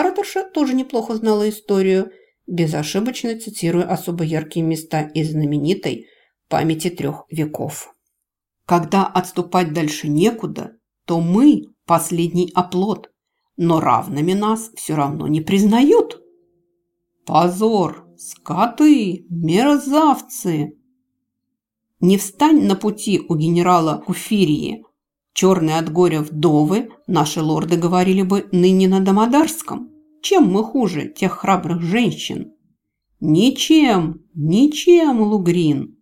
Ораторша тоже неплохо знала историю, безошибочно цитируя особо яркие места из знаменитой памяти трех веков. Когда отступать дальше некуда, то мы – последний оплот, но равными нас все равно не признают. Позор, скоты, мерзавцы! Не встань на пути у генерала Куфирии. Черные от горя вдовы, наши лорды говорили бы ныне на Дамодарском. Чем мы хуже тех храбрых женщин? Ничем, ничем, Лугрин.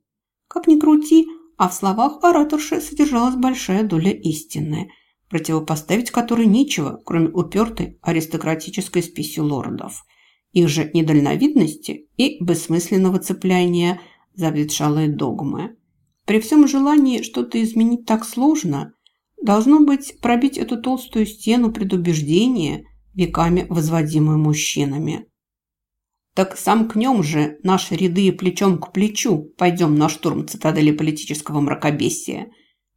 Как ни крути, а в словах ораторши содержалась большая доля истины, противопоставить которой нечего, кроме упертой аристократической спеси лордов, их же недальновидности и бессмысленного цепляния за ветшалые догмы. При всем желании что-то изменить так сложно, должно быть пробить эту толстую стену предубеждения, веками возводимую мужчинами. Так сомкнем же наши ряды плечом к плечу, пойдем на штурм цитадели политического мракобесия,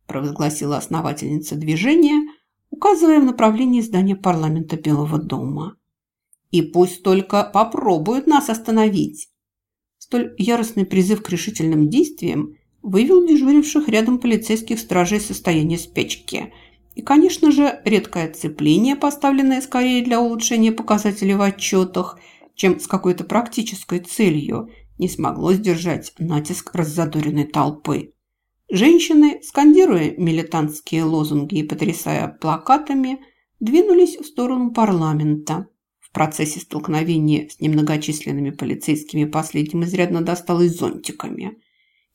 провозгласила основательница движения, указывая в направлении здания парламента Белого дома. И пусть только попробуют нас остановить. Столь яростный призыв к решительным действиям вывел дежуривших рядом полицейских стражей состояние спячки. И, конечно же, редкое отцепление, поставленное скорее для улучшения показателей в отчетах – чем с какой-то практической целью, не смогло сдержать натиск раззадоренной толпы. Женщины, скандируя милитантские лозунги и потрясая плакатами, двинулись в сторону парламента. В процессе столкновения с немногочисленными полицейскими последним изрядно досталось зонтиками.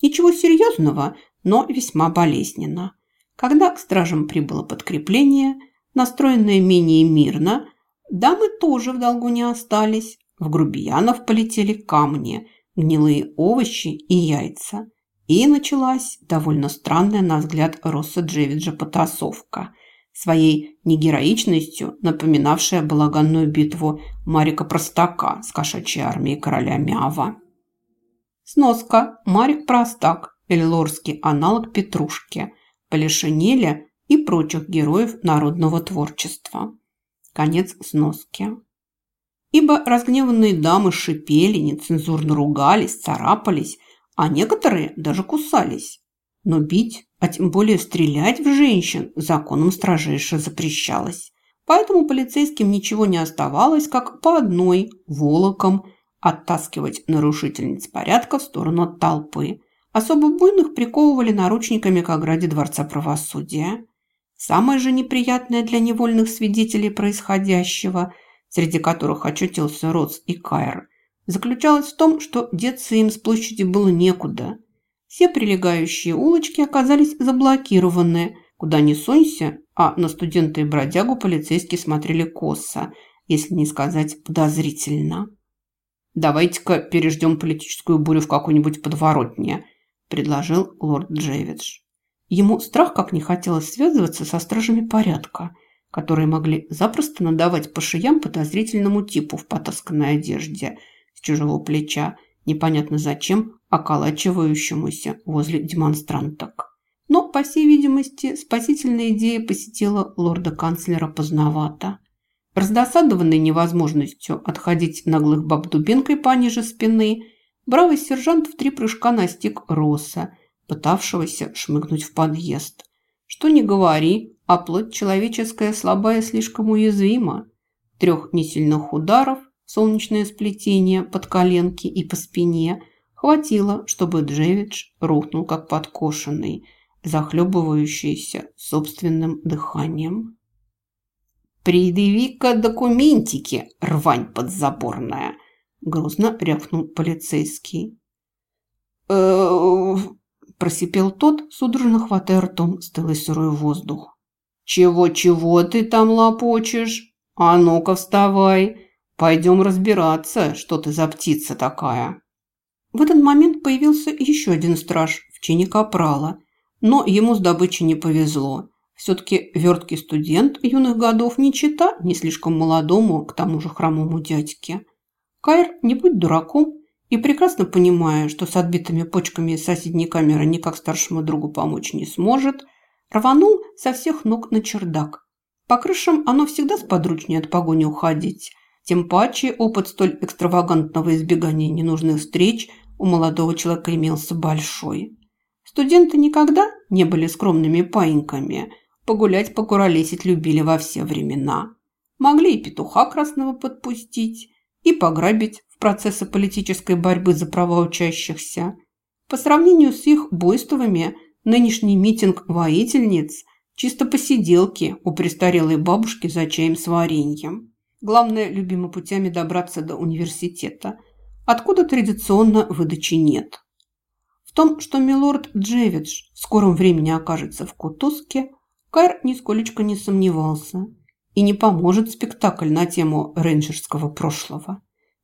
Ничего серьезного, но весьма болезненно. Когда к стражам прибыло подкрепление, настроенное менее мирно, дамы тоже в долгу не остались. В грубиянов полетели камни, гнилые овощи и яйца. И началась довольно странная, на взгляд Росса Джевиджа, потасовка, своей негероичностью напоминавшая балаганную битву Марика Простака с кошачьей армией короля Мява. Сноска. Марик Простак, эльлорский аналог Петрушки, Полишинеля и прочих героев народного творчества. Конец сноски ибо разгневанные дамы шипели, нецензурно ругались, царапались, а некоторые даже кусались. Но бить, а тем более стрелять в женщин законом строжайше запрещалось. Поэтому полицейским ничего не оставалось, как по одной, волоком, оттаскивать нарушительниц порядка в сторону от толпы. Особо буйных приковывали наручниками к ограде Дворца правосудия. Самое же неприятное для невольных свидетелей происходящего – среди которых очутился Роц и Кайр, заключалась в том, что деться им с площади было некуда. Все прилегающие улочки оказались заблокированы, куда ни сунься, а на студента и бродягу полицейские смотрели косо, если не сказать подозрительно. «Давайте-ка переждем политическую бурю в какой-нибудь подворотне», – предложил лорд Джевидж. Ему страх как не хотелось связываться со стражами порядка – которые могли запросто надавать по шеям подозрительному типу в потасканной одежде с чужого плеча, непонятно зачем, околачивающемуся возле демонстранток. Но, по всей видимости, спасительная идея посетила лорда-канцлера поздновато. Раздосадованный невозможностью отходить наглых баб дубинкой пониже спины, бравый сержант в три прыжка настиг Росса, пытавшегося шмыгнуть в подъезд. Что ни говори, а плоть человеческая слабая слишком уязвима. Трех несильных ударов, солнечное сплетение под коленки и по спине хватило, чтобы Джевидж рухнул как подкошенный, захлебывающийся собственным дыханием. «Предъяви-ка документики, рвань подзаборная!» – грозно рявкнул полицейский. «Э-э-э...» просипел тот, судорожно хватая ртом стылый сырой воздух. «Чего-чего ты там лопочешь? А ну-ка вставай, пойдем разбираться, что ты за птица такая». В этот момент появился еще один страж в чине капрала, но ему с добычей не повезло. Все-таки верткий студент юных годов не чита не слишком молодому, к тому же хромому дядьке. Кайр, не будь дураком, и прекрасно понимая, что с отбитыми почками соседней камеры никак старшему другу помочь не сможет – Рванул со всех ног на чердак. По крышам оно всегда сподручнее от погони уходить. Тем паче опыт столь экстравагантного избегания ненужных встреч у молодого человека имелся большой. Студенты никогда не были скромными паиньками, погулять, покуролесить любили во все времена. Могли и петуха красного подпустить, и пограбить в процессе политической борьбы за права учащихся. По сравнению с их буйствами, нынешний митинг воительниц – чисто посиделки у престарелой бабушки за чаем с вареньем. Главное, любимыми путями добраться до университета, откуда традиционно выдачи нет. В том, что милорд Джевидж в скором времени окажется в Кутузке, Кайр нисколечко не сомневался и не поможет спектакль на тему рейнджерского прошлого.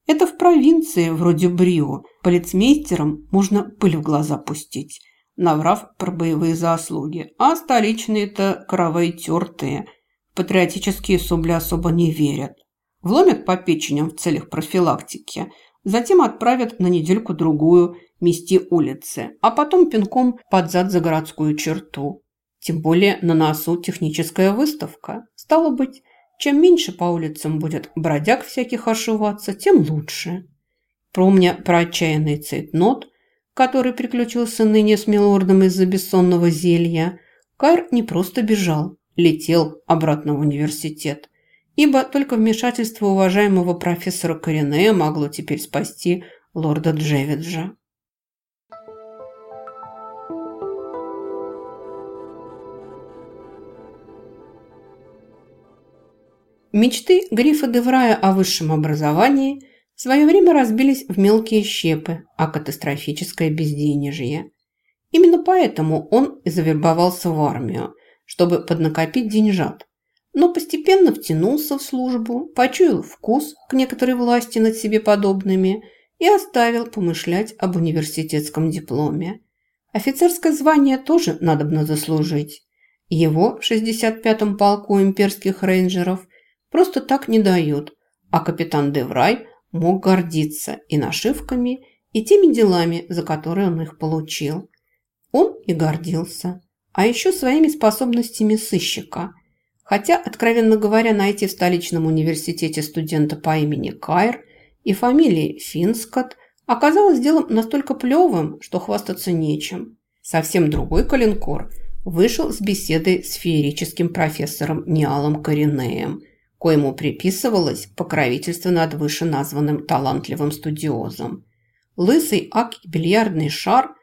Это в провинции, вроде Брио, полицмейстерам можно пыль в глаза пустить, наврав про боевые заслуги, а столичные-то кровые тертые, патриотические сопли особо не верят. Вломят по печеням в целях профилактики, затем отправят на недельку-другую мести улицы, а потом пинком под зад за городскую черту. Тем более на носу техническая выставка. Стало быть, чем меньше по улицам будет бродяг всяких ошиваться, тем лучше. Помня про отчаянный цейтнот, который приключился ныне с милордом из-за бессонного зелья, Кайр не просто бежал, летел обратно в университет, ибо только вмешательство уважаемого профессора Коренея могло теперь спасти лорда Джевиджа. Мечты Грифа Деврая о высшем образовании в свое время разбились в мелкие щепы, а катастрофическое безденежье. Именно поэтому он и завербовался в армию, чтобы поднакопить деньжат. Но постепенно втянулся в службу, почуял вкус к некоторой власти над себе подобными и оставил помышлять об университетском дипломе. Офицерское звание тоже надобно заслужить. Его в 65-м полку имперских рейнджеров просто так не дают, а капитан Деврай мог гордиться и нашивками, и теми делами, за которые он их получил. Он и гордился, а еще своими способностями сыщика. Хотя, откровенно говоря, найти в столичном университете студента по имени Кайр и фамилии Финскот оказалось делом настолько плевым, что хвастаться нечем. Совсем другой калинкор вышел с беседой с феерическим профессором Ниалом Коренеем – коему приписывалось покровительство над вышеназванным талантливым студиозом. Лысый аки-бильярдный шар,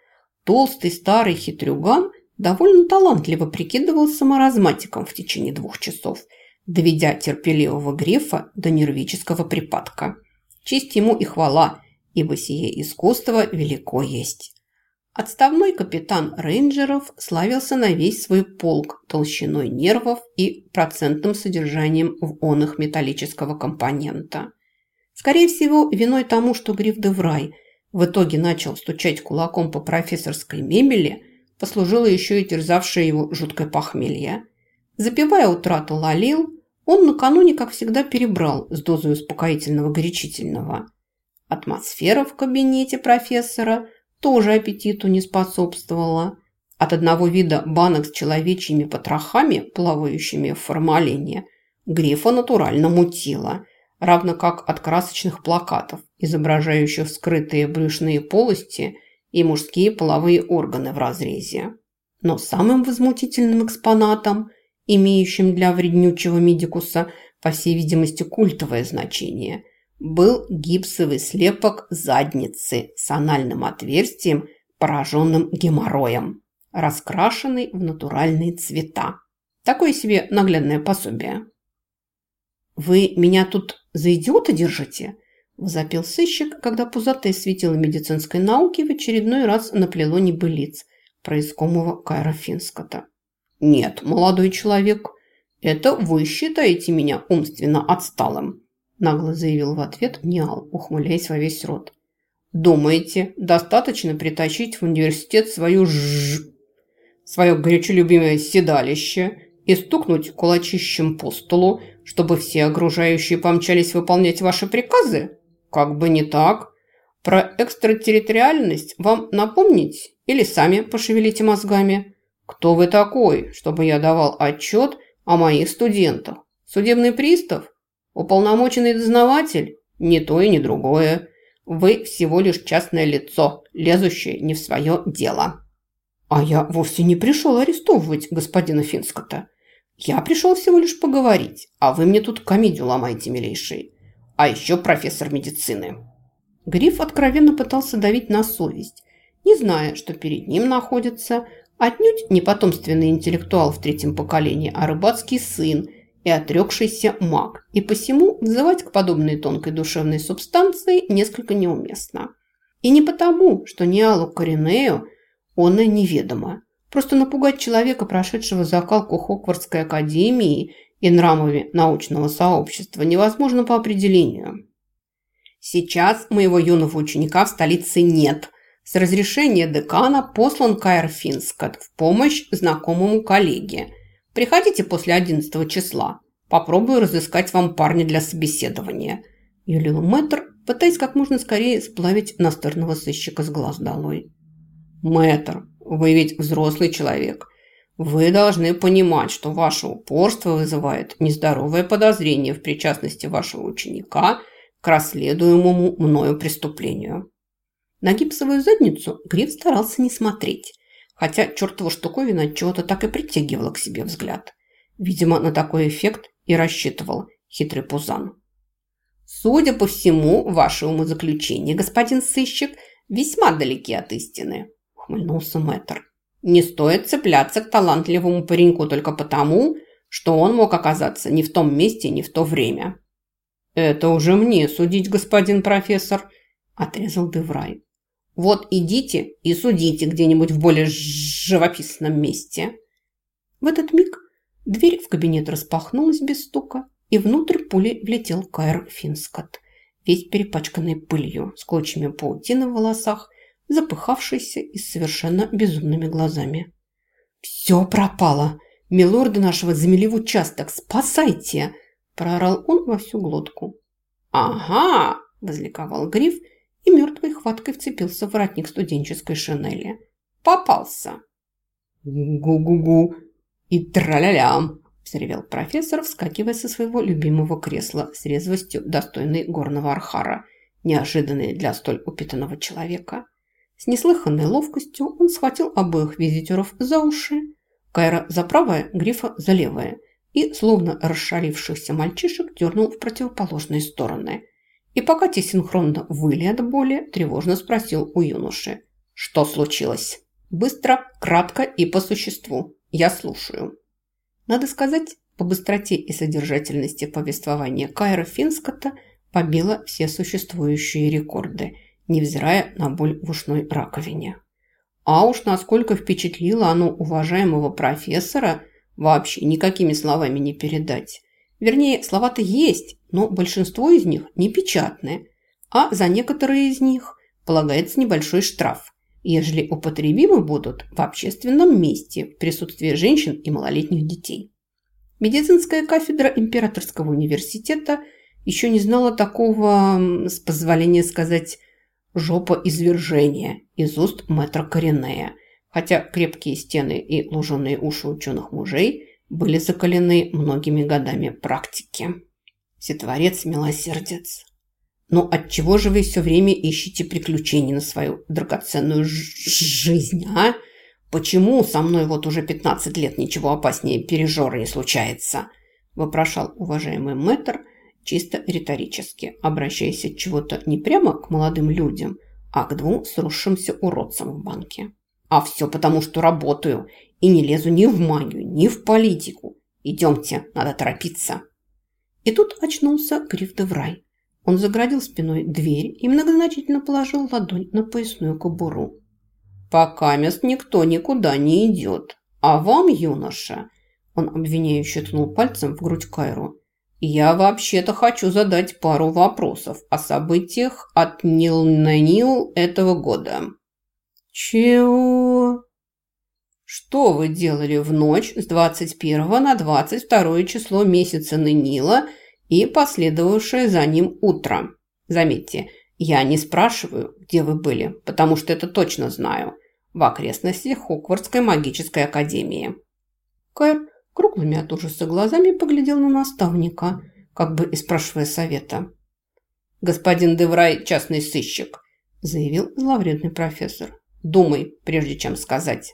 толстый старый хитрюган довольно талантливо прикидывался маразматиком в течение двух часов, доведя терпеливого грифа до нервического припадка. Честь ему и хвала, ибо сие искусство велико есть. Отставной капитан рейнджеров славился на весь свой полк толщиной нервов и процентным содержанием в онах металлического компонента. Скорее всего, виной тому, что Гриф де Врай в итоге начал стучать кулаком по профессорской мебели, послужило еще и терзавшее его жуткое похмелье. Запивая утрату лалил, он накануне, как всегда, перебрал с дозой успокоительного горячительного. Атмосфера в кабинете профессора – тоже аппетиту не способствовала. От одного вида банок с человечьими потрохами, плавающими в формалине, Грифа натурально мутила, равно как от красочных плакатов, изображающих скрытые брюшные полости и мужские половые органы в разрезе. Но самым возмутительным экспонатом, имеющим для вреднючего медикуса, по всей видимости, культовое значение – был гипсовый слепок задницы с анальным отверстием, пораженным геморроем, раскрашенный в натуральные цвета. Такое себе наглядное пособие. «Вы меня тут за идиота держите?» – возопил сыщик, когда пузатое светило медицинской науки в очередной раз наплело небылиц про искомого Кайра Финскота. «Нет, молодой человек, это вы считаете меня умственно отсталым нагло заявил в ответ Ниал, ухмыляясь во весь рот. «Думаете, достаточно притащить в университет свою ж... свое горячо любимое седалище и стукнуть кулачищем по столу, чтобы все окружающие помчались выполнять ваши приказы? Как бы не так. Про экстратерриториальность вам напомнить или сами пошевелите мозгами? Кто вы такой, чтобы я давал отчет о моих студентах? Судебный пристав? Уполномоченный дознаватель? Не то и не другое. Вы всего лишь частное лицо, лезущее не в свое дело. А я вовсе не пришел арестовывать господина Финскота. Я пришел всего лишь поговорить, а вы мне тут комедию ломаете, милейший. А еще профессор медицины. Гриф откровенно пытался давить на совесть, не зная, что перед ним находится отнюдь не потомственный интеллектуал в третьем поколении, а рыбацкий сын и отрекшийся маг, и посему взывать к подобной тонкой душевной субстанции несколько неуместно. И не потому, что Ниалу Коринею он и неведомо. Просто напугать человека, прошедшего закалку Хоквардской академии и нрамами научного сообщества, невозможно по определению. Сейчас моего юного ученика в столице нет. С разрешения декана послан Кайр Финскот в помощь знакомому коллеге – Приходите после 11 числа. Попробую разыскать вам парня для собеседования». Юлил мэтр, пытаясь как можно скорее сплавить настырного сыщика с глаз долой. «Мэтр, вы ведь взрослый человек. Вы должны понимать, что ваше упорство вызывает нездоровое подозрение в причастности вашего ученика к расследуемому мною преступлению». На гипсовую задницу Гриф старался не смотреть, хотя чертова штуковина чего-то так и притягивала к себе взгляд. Видимо, на такой эффект и рассчитывал хитрый пузан. «Судя по всему, ваши умозаключения, господин сыщик, весьма далеки от истины», – ухмыльнулся мэтр. «Не стоит цепляться к талантливому пареньку только потому, что он мог оказаться не в том месте, не в то время». «Это уже мне судить, господин профессор», – отрезал Деврай. Вот идите и судите где-нибудь в более живописном месте». В этот миг дверь в кабинет распахнулась без стука, и внутрь пулей влетел Кайр Финскот, весь перепачканный пылью, с клочьями паутины в волосах, запыхавшийся и с совершенно безумными глазами. «Все пропало! Милорда нашего замели в участок! Спасайте!» – проорал он во всю глотку. «Ага!» – возликовал Гриф – и мертвой хваткой вцепился в воротник студенческой шинели. «Попался!» «Гу-гу-гу!» и тра-ля-лям!» – взревел профессор, вскакивая со своего любимого кресла с резвостью, достойной горного архара, неожиданной для столь упитанного человека. С неслыханной ловкостью он схватил обоих визитеров за уши, Кайра за правое, Грифа за левое, и, словно расшарившихся мальчишек, дернул в противоположные стороны – и пока те синхронно выли от боли, тревожно спросил у юноши. «Что случилось?» «Быстро, кратко и по существу. Я слушаю». Надо сказать, по быстроте и содержательности повествования Кайра Финскота побила все существующие рекорды, невзирая на боль в ушной раковине. А уж насколько впечатлило оно уважаемого профессора, вообще никакими словами не передать. Вернее, слова-то есть, но большинство из них не печатные, а за некоторые из них полагается небольшой штраф, ежели употребимы будут в общественном месте в присутствии женщин и малолетних детей. Медицинская кафедра Императорского университета еще не знала такого, с позволения сказать, жопа извержения из уст мэтра Коренея, хотя крепкие стены и луженые уши ученых мужей были закалены многими годами практики. Сетворец милосердец. Ну, отчего же вы все время ищете приключений на свою драгоценную жизнь, а? Почему со мной вот уже 15 лет ничего опаснее пережора не случается? Вопрошал уважаемый мэтр чисто риторически, обращаясь от чего-то не прямо к молодым людям, а к двум сросшимся уродцам в банке. А все потому, что работаю и не лезу ни в магию, ни в политику. Идемте, надо торопиться. И тут очнулся Гриф де Врай. Он заградил спиной дверь и многозначительно положил ладонь на поясную кобуру. «Пока мест никто никуда не идет. А вам, юноша...» Он обвиняюще ткнул пальцем в грудь Кайру. «Я вообще-то хочу задать пару вопросов о событиях от Нил на Нил этого года». «Чего?» «Что вы делали в ночь с 21 на 22 число месяца Нанила и последовавшее за ним утро. Заметьте, я не спрашиваю, где вы были, потому что это точно знаю. В окрестностях Хоквардской магической академии. Кэр круглыми от ужаса глазами поглядел на наставника, как бы и спрашивая совета. «Господин Деврай – частный сыщик», – заявил зловредный профессор. «Думай, прежде чем сказать».